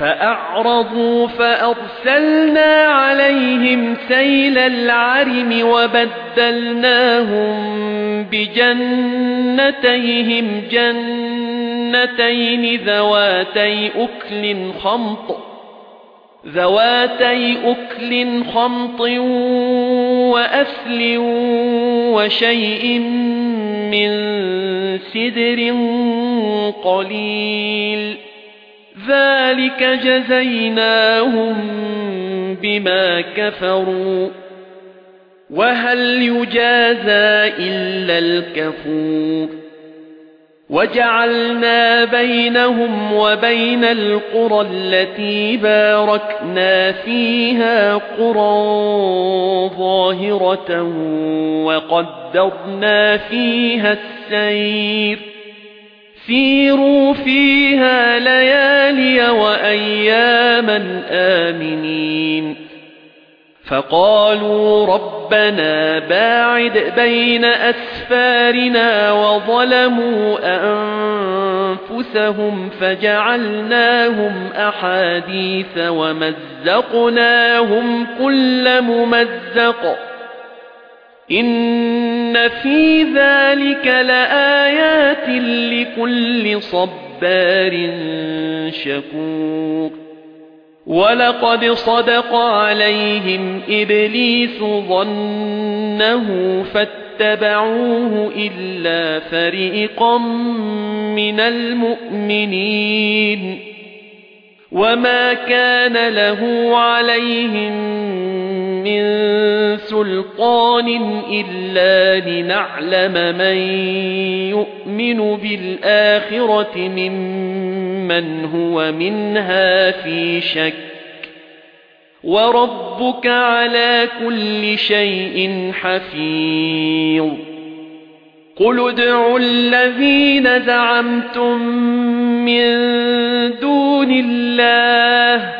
فأعرضوا فأرسلنا عليهم سيل العرم وبدلناهم بجنتيهم. جنتين ذواتي أكل خمط ذواتي أكل خمط وأثل وشيء من سدر قليل. ذَلِكَ جَزَيْنَاهُم بِمَا كَفَرُوا وَهَلْ يُجَازَى إِلَّا الْكَفُورُ وَجَعَلْنَا بَيْنَهُمْ وَبَيْنَ الْقُرَى الَّتِي بَارَكْنَا فِيهَا قُرًى ظَاهِرَةً وَقَدَّرْنَا فِيهَا السَّيْرَ سِيرُوا فِيهَا لَيَالِيَ وَأَيَّامًا آمِنِينَ. فَقَالُوا رَبَّنَا بَاعِدْ بَيْنَ أَسْفَارِنَا وَظَلَمُوا أَنفُسَهُمْ فَجَعَلْنَاهُمْ أَحَادِيثَ وَمَزَّقْنَاهُمْ كُلَّ مُمَزَّقٍ. إِنَّ فِي ذَلِكَ لَآيَاتٍ لِكُلِّ صَبَّارٍ شَكُورٍ. وَلَقَدْ صَدَقَ عَلَيْهِمْ إِبْلِيسُ ظَنَّهُ فَاتَّبَعُوهُ إِلَّا فَرِيقًا مِنَ الْمُؤْمِنِينَ. وَمَا كَانَ لَهُ عَلَيْهِمْ مِنْ سُلْطَانٍ إِلَّا لِنَعْلَمَ مَن يُؤْمِنُ بِالْآخِرَةِ مِمَّنْ هُوَ مِنْهَا فِي شَكٍّ. وَرَبُّكَ عَلَى كُلِّ شَيْءٍ حَفِيظٌ. قُلِ ادْعُوا الَّذِينَ زَعَمْتُم مِّن دُونِ اللَّهِ